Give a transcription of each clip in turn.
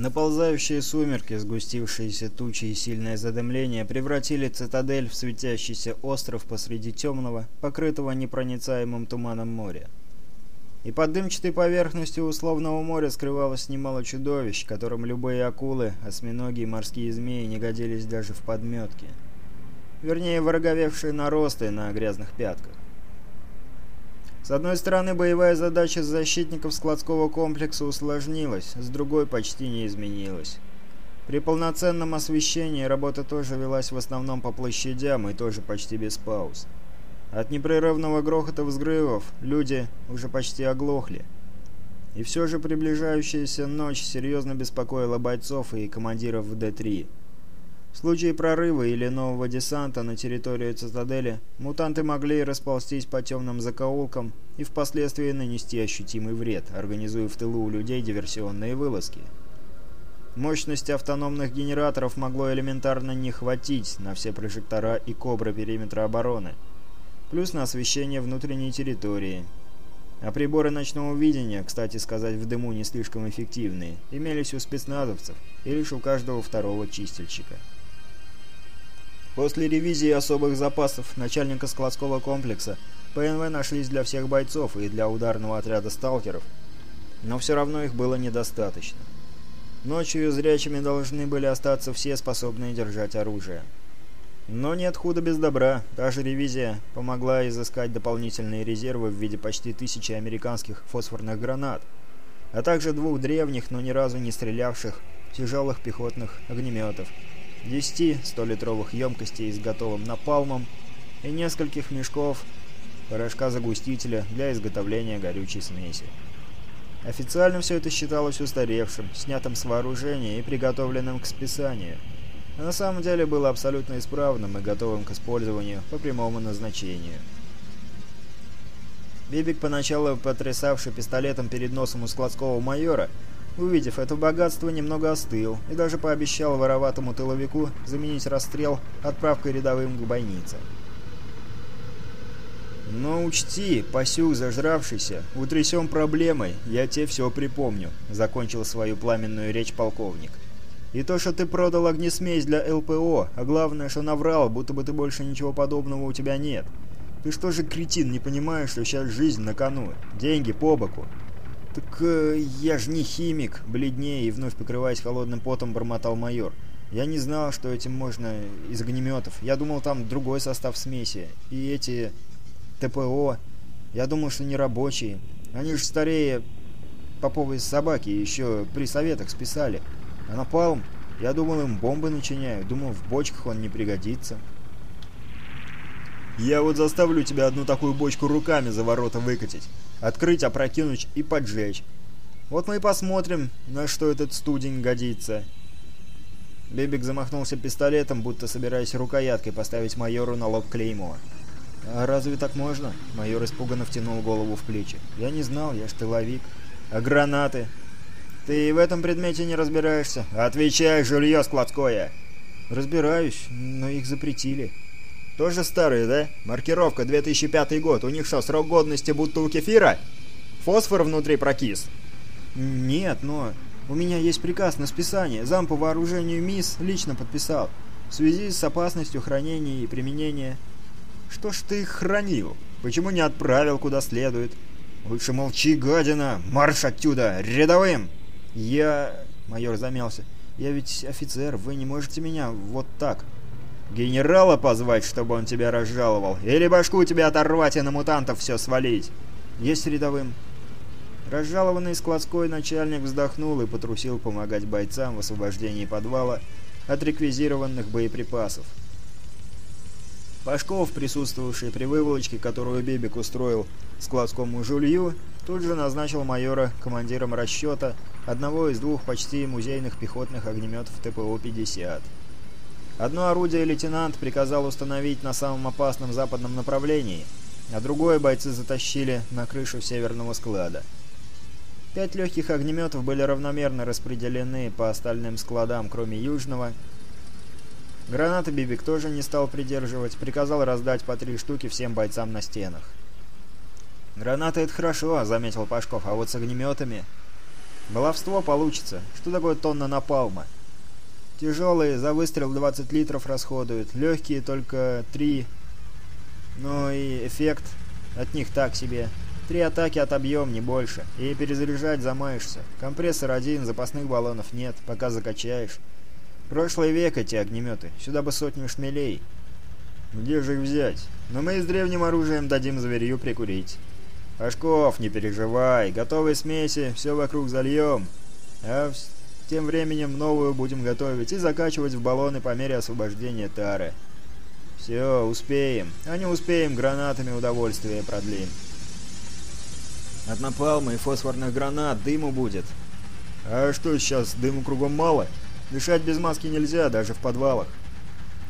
Наползающие сумерки, сгустившиеся тучи и сильное задымление превратили цитадель в светящийся остров посреди темного, покрытого непроницаемым туманом моря. И под дымчатой поверхностью условного моря скрывалось немало чудовищ, которым любые акулы, осьминоги и морские змеи не годились даже в подметке. Вернее, вороговевшие наросты на грязных пятках. С одной стороны, боевая задача защитников складского комплекса усложнилась, с другой почти не изменилась. При полноценном освещении работа тоже велась в основном по площадям и тоже почти без пауз. От непрерывного грохота взрывов люди уже почти оглохли. И все же приближающаяся ночь серьезно беспокоила бойцов и командиров в Д-3. В случае прорыва или нового десанта на территорию цитадели, мутанты могли расползтись по темным закоулкам и впоследствии нанести ощутимый вред, организуя в тылу у людей диверсионные вылазки. Мощности автономных генераторов могло элементарно не хватить на все прожектора и кобры периметра обороны, плюс на освещение внутренней территории. А приборы ночного видения, кстати сказать, в дыму не слишком эффективные, имелись у спецназовцев и лишь у каждого второго чистильщика. После ревизии особых запасов начальника складского комплекса ПНВ нашлись для всех бойцов и для ударного отряда сталкеров, но все равно их было недостаточно. Ночью зрячими должны были остаться все, способные держать оружие. Но нет худа без добра, та же ревизия помогла изыскать дополнительные резервы в виде почти тысячи американских фосфорных гранат, а также двух древних, но ни разу не стрелявших, тяжелых пехотных огнеметов – 10 100-литровых емкостей с готовым напалмом и нескольких мешков порошка-загустителя для изготовления горючей смеси. Официально все это считалось устаревшим, снятым с вооружения и приготовленным к списанию, но а на самом деле было абсолютно исправным и готовым к использованию по прямому назначению. Бибик, поначалу потрясавший пистолетом перед носом у складского майора, Увидев это богатство, немного остыл и даже пообещал вороватому тыловику заменить расстрел отправкой рядовым к бойнице. «Но учти, пасюк зажравшийся, утрясем проблемой, я тебе все припомню», — закончил свою пламенную речь полковник. «И то, что ты продал огнесмесь для ЛПО, а главное, что наврал, будто бы ты больше ничего подобного у тебя нет. Ты что же, кретин, не понимаешь, что сейчас жизнь на кону? Деньги по боку. «Так э, я же не химик!» — бледнее и вновь покрываясь холодным потом бормотал майор. «Я не знал, что этим можно из огнеметов. Я думал, там другой состав смеси. И эти ТПО. Я думал, что не рабочие. Они же старее поповой собаки еще при советах списали. А напалм? Я думал, им бомбы начиняют. Думал, в Открыть, опрокинуть и поджечь. Вот мы и посмотрим, на что этот студень годится. Бебик замахнулся пистолетом, будто собираясь рукояткой поставить майору на лоб клеймо. «А разве так можно?» Майор испуганно втянул голову в плечи. «Я не знал, я ж тыловик». «А гранаты?» «Ты в этом предмете не разбираешься?» «Отвечай, жилье складское!» «Разбираюсь, но их запретили». Тоже старые, да? Маркировка 2005 год. У них что, срок годности будто кефира? Фосфор внутри прокис? Нет, но... У меня есть приказ на списание. Зам по вооружению МИС лично подписал. В связи с опасностью хранения и применения... Что ж ты их хранил? Почему не отправил куда следует? Лучше молчи, гадина! Марш оттуда! Рядовым! Я... Майор замялся. Я ведь офицер, вы не можете меня вот так... Генерала позвать, чтобы он тебя разжаловал? Или башку тебя оторвать и на мутантов все свалить?» «Есть рядовым». Разжалованный складской начальник вздохнул и потрусил помогать бойцам в освобождении подвала от реквизированных боеприпасов. Пашков, присутствовавший при выволочке, которую Бебик устроил складскому жулью, тут же назначил майора командиром расчета одного из двух почти музейных пехотных огнеметов ТПО-50. Одно орудие лейтенант приказал установить на самом опасном западном направлении, а другое бойцы затащили на крышу северного склада. Пять легких огнеметов были равномерно распределены по остальным складам, кроме южного. Гранаты Бибик тоже не стал придерживать, приказал раздать по три штуки всем бойцам на стенах. «Гранаты — это хорошо», — заметил Пашков, — «а вот с огнеметами...» «Баловство получится. Что такое тонна напалма?» Тяжелые за выстрел 20 литров расходуют, легкие только 3. Ну и эффект от них так себе. Три атаки от объем не больше. И перезаряжать замаешься. Компрессор один, запасных баллонов нет, пока закачаешь. Прошлый век эти огнеметы. Сюда бы сотню шмелей. Где же их взять? Но мы с древним оружием дадим зверью прикурить. Ашков, не переживай. Готовые смеси, все вокруг зальем. А тем временем новую будем готовить и закачивать в баллоны по мере освобождения тары. Все, успеем. А не успеем, гранатами удовольствие продлим. От напалма и фосфорных гранат дыму будет. А что сейчас, дыму кругом мало? Дышать без маски нельзя, даже в подвалах.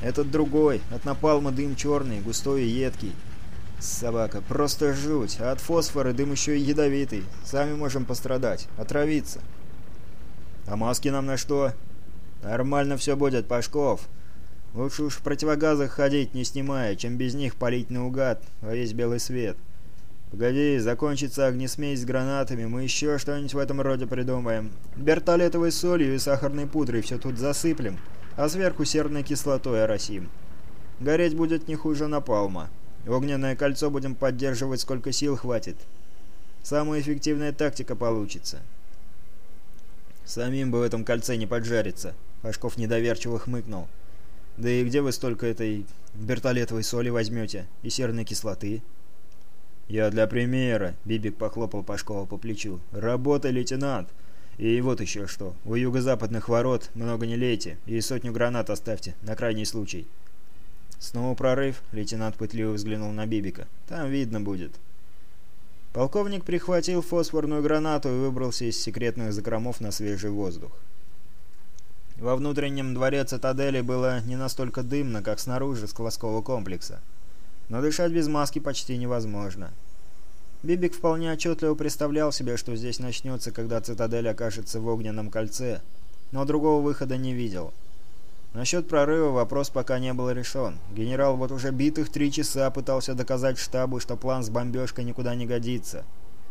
Этот другой, от напалма дым черный, густой и едкий. Собака, просто жуть, а от фосфора дым еще и ядовитый. Сами можем пострадать, отравиться. А маски нам на что? Нормально все будет, Пашков. Лучше уж в противогазах ходить, не снимая, чем без них палить наугад во весь белый свет. Погоди, закончится огнесмесь с гранатами, мы еще что-нибудь в этом роде придумаем. Бертолетовой солью и сахарной пудрой все тут засыплем, а сверху серной кислотой оросим. Гореть будет не хуже напалма. Огненное кольцо будем поддерживать сколько сил хватит. Самая эффективная тактика получится. Самим бы в этом кольце не поджариться. Пашков недоверчиво хмыкнул. Да и где вы столько этой бертолетовой соли возьмете и серной кислоты? Я для примера, Бибик похлопал Пашкова по плечу. Работа, лейтенант. И вот еще что. У юго-западных ворот много не лейте и сотню гранат оставьте, на крайний случай. Снова прорыв, лейтенант пытливо взглянул на Бибика. Там видно будет. Полковник прихватил фосфорную гранату и выбрался из секретных закромов на свежий воздух. Во внутреннем дворе цитадели было не настолько дымно, как снаружи складского комплекса. Но дышать без маски почти невозможно. Бибик вполне отчетливо представлял себе, что здесь начнется, когда цитадель окажется в огненном кольце, но другого выхода не видел – Насчет прорыва вопрос пока не был решен. Генерал вот уже битых три часа пытался доказать штабу, что план с бомбежкой никуда не годится.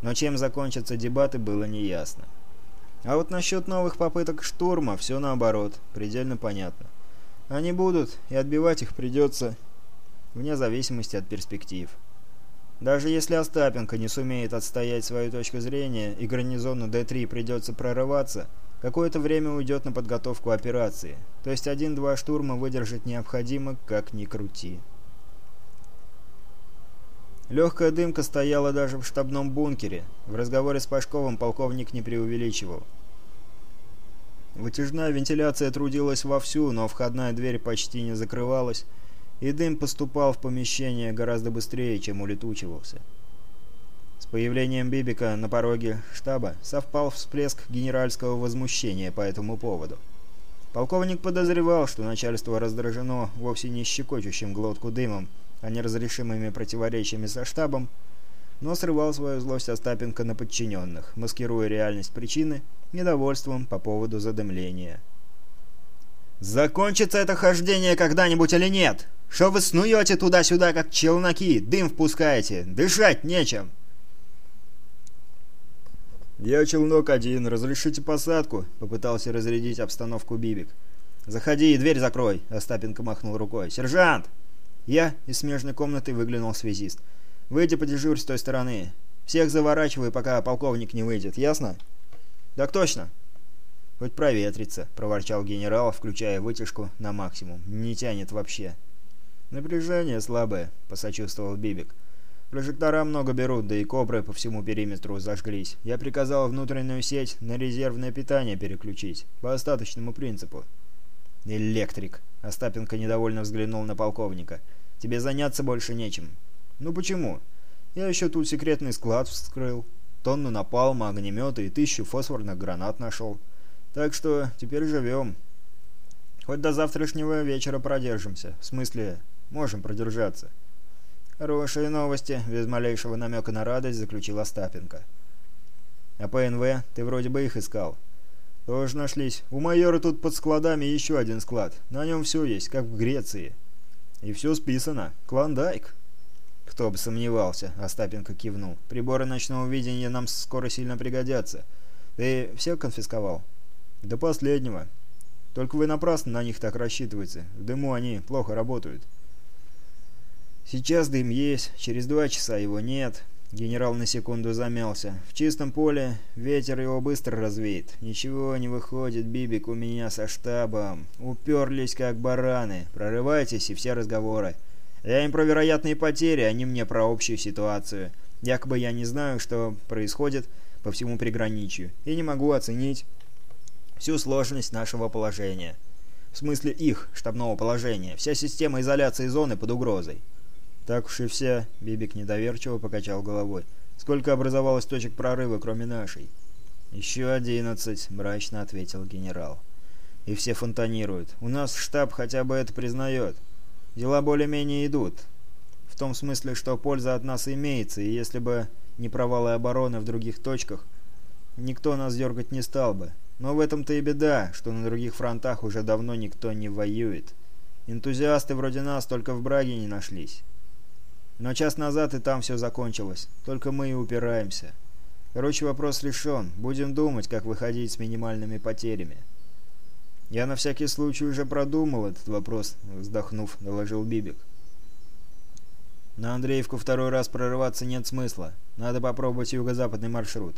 Но чем закончатся дебаты, было неясно. А вот насчет новых попыток штурма, все наоборот, предельно понятно. Они будут, и отбивать их придется, вне зависимости от перспектив. Даже если Остапенко не сумеет отстоять свою точку зрения, и гарнизону Д-3 придется прорываться – Какое-то время уйдет на подготовку операции. То есть один-два штурма выдержать необходимо, как ни крути. Легкая дымка стояла даже в штабном бункере. В разговоре с Пашковым полковник не преувеличивал. Вытяжная вентиляция трудилась вовсю, но входная дверь почти не закрывалась, и дым поступал в помещение гораздо быстрее, чем улетучивался. С появлением Бибика на пороге штаба совпал всплеск генеральского возмущения по этому поводу. Полковник подозревал, что начальство раздражено вовсе не щекочущим глотку дымом, а неразрешимыми противоречиями со штабом, но срывал свою злость Остапенко на подчиненных, маскируя реальность причины недовольством по поводу задымления. «Закончится это хождение когда-нибудь или нет? Что вы снуете туда-сюда, как челноки, дым впускаете? Дышать нечем!» «Я челнок один. Разрешите посадку?» — попытался разрядить обстановку Бибик. «Заходи и дверь закрой!» — Остапенко махнул рукой. «Сержант!» Я из смежной комнаты выглянул связист. «Выйди подежурь с той стороны. Всех заворачивай, пока полковник не выйдет. Ясно?» «Так точно!» «Хоть проветрится», — проворчал генерал, включая вытяжку на максимум. «Не тянет вообще». «Напряжение слабое», — посочувствовал Бибик. «Бибик». Прожектора много берут, да и кобры по всему периметру зажглись. Я приказал внутреннюю сеть на резервное питание переключить, по остаточному принципу. «Электрик!» — Остапенко недовольно взглянул на полковника. «Тебе заняться больше нечем». «Ну почему? Я еще тут секретный склад вскрыл, тонну напалма, огнемета и тысячу фосфорных гранат нашел. Так что теперь живем. Хоть до завтрашнего вечера продержимся. В смысле, можем продержаться». «Хорошие новости», — без малейшего намека на радость заключил Остапенко. «А ПНВ? Ты вроде бы их искал». «Тоже нашлись. У майора тут под складами еще один склад. На нем все есть, как в Греции». «И все списано. Клондайк». «Кто бы сомневался», — Остапенко кивнул. «Приборы ночного видения нам скоро сильно пригодятся. Ты все конфисковал?» «До последнего. Только вы напрасно на них так рассчитываете. В дыму они плохо работают». Сейчас дым есть, через два часа его нет. Генерал на секунду замялся. В чистом поле ветер его быстро развеет. Ничего не выходит, Бибик, у меня со штабом. Уперлись как бараны. Прорывайтесь и все разговоры. Я им про вероятные потери, они мне про общую ситуацию. Якобы я не знаю, что происходит по всему приграничью, и не могу оценить всю сложность нашего положения. В смысле их штабного положения. Вся система изоляции зоны под угрозой. Так уж и все, Бибик недоверчиво покачал головой. Сколько образовалось точек прорыва, кроме нашей? Еще одиннадцать, мрачно ответил генерал. И все фонтанируют. У нас штаб хотя бы это признает. Дела более-менее идут. В том смысле, что польза от нас имеется, и если бы не провалы обороны в других точках, никто нас дергать не стал бы. Но в этом-то и беда, что на других фронтах уже давно никто не воюет. Энтузиасты вроде нас только в Браге не нашлись. Но час назад и там все закончилось. Только мы и упираемся. Короче, вопрос решен. Будем думать, как выходить с минимальными потерями. Я на всякий случай уже продумал этот вопрос, вздохнув, доложил Бибик. На Андреевку второй раз прорываться нет смысла. Надо попробовать юго-западный маршрут.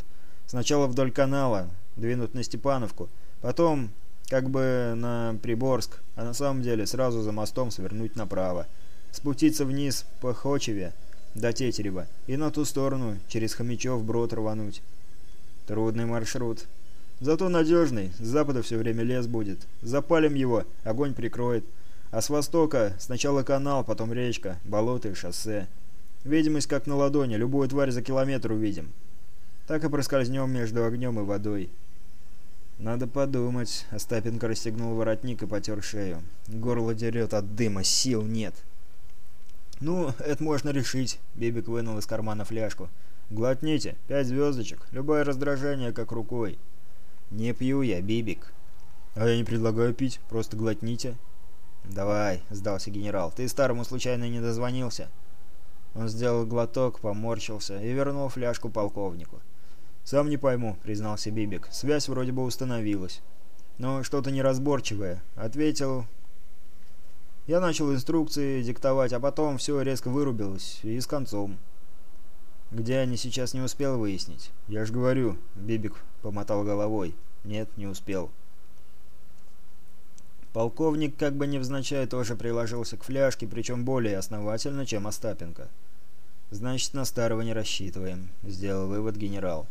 Сначала вдоль канала, двинуть на Степановку, потом как бы на Приборск, а на самом деле сразу за мостом свернуть направо спуститься вниз по Хочеве до Тетерева и на ту сторону через Хомячев брод рвануть. Трудный маршрут. Зато надежный, с запада все время лес будет. Запалим его, огонь прикроет. А с востока сначала канал, потом речка, болото и шоссе. Видимость как на ладони, любую тварь за километр увидим. Так и проскользнем между огнем и водой. «Надо подумать», — Остапенко расстегнул воротник и потер шею. «Горло дерет от дыма, сил нет». «Ну, это можно решить», — Бибик вынул из кармана фляжку. «Глотните, пять звездочек, любое раздражение как рукой». «Не пью я, Бибик». «А я не предлагаю пить, просто глотните». «Давай», — сдался генерал, — «ты старому случайно не дозвонился?» Он сделал глоток, поморщился и вернул фляжку полковнику. «Сам не пойму», — признался Бибик, — «связь вроде бы установилась». «Но что-то неразборчивое», — ответил я начал инструкции диктовать, а потом все резко вырубилось, и с концом. Где они сейчас не успел выяснить? Я же говорю, Бибик помотал головой. Нет, не успел. Полковник, как бы невзначай, тоже приложился к фляжке, причем более основательно, чем Остапенко. «Значит, на старого не рассчитываем», — сделал вывод генерал.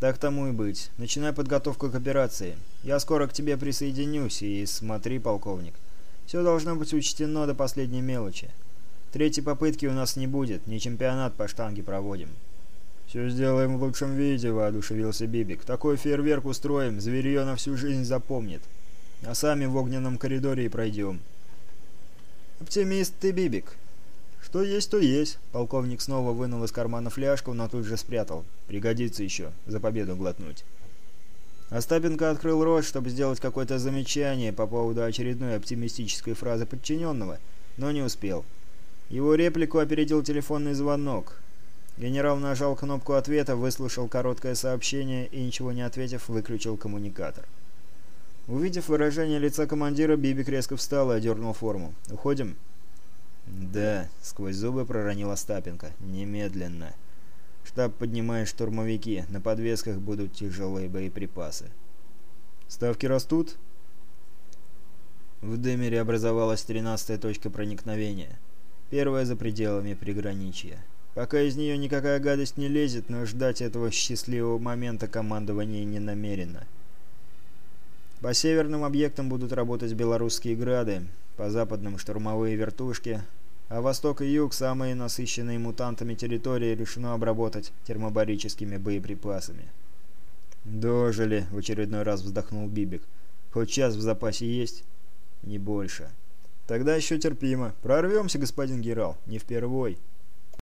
«Так тому и быть. Начинай подготовку к операции. Я скоро к тебе присоединюсь, и смотри, полковник». Все должно быть учтено до последней мелочи. Третьей попытки у нас не будет, Ни чемпионат по штанге проводим. «Все сделаем в лучшем виде», — воодушевился Бибик. «Такой фейерверк устроим, зверье на всю жизнь запомнит. А сами в огненном коридоре и пройдем». «Оптимист ты, Бибик». «Что есть, то есть», — полковник снова вынул из кармана фляжку, но тут же спрятал. «Пригодится еще, за победу глотнуть». Остапенко открыл рот, чтобы сделать какое-то замечание по поводу очередной оптимистической фразы подчиненного, но не успел. Его реплику опередил телефонный звонок. Генерал нажал кнопку ответа, выслушал короткое сообщение и, ничего не ответив, выключил коммуникатор. Увидев выражение лица командира, Бибик резко встал и одернул форму. «Уходим?» «Да», — сквозь зубы проронил Остапенко. «Немедленно». Штаб поднимает штурмовики, на подвесках будут тяжелые боеприпасы. Ставки растут? В Демере образовалась тринадцатая точка проникновения. Первая за пределами приграничья. Пока из нее никакая гадость не лезет, но ждать этого счастливого момента командование не намерено. По северным объектам будут работать белорусские грады, по западным штурмовые вертушки, а Восток и Юг – самые насыщенные мутантами территории, решено обработать термобарическими боеприпасами. «Дожили», – в очередной раз вздохнул Бибик. «Хоть час в запасе есть?» «Не больше». «Тогда еще терпимо. Прорвемся, господин Герал. Не впервой».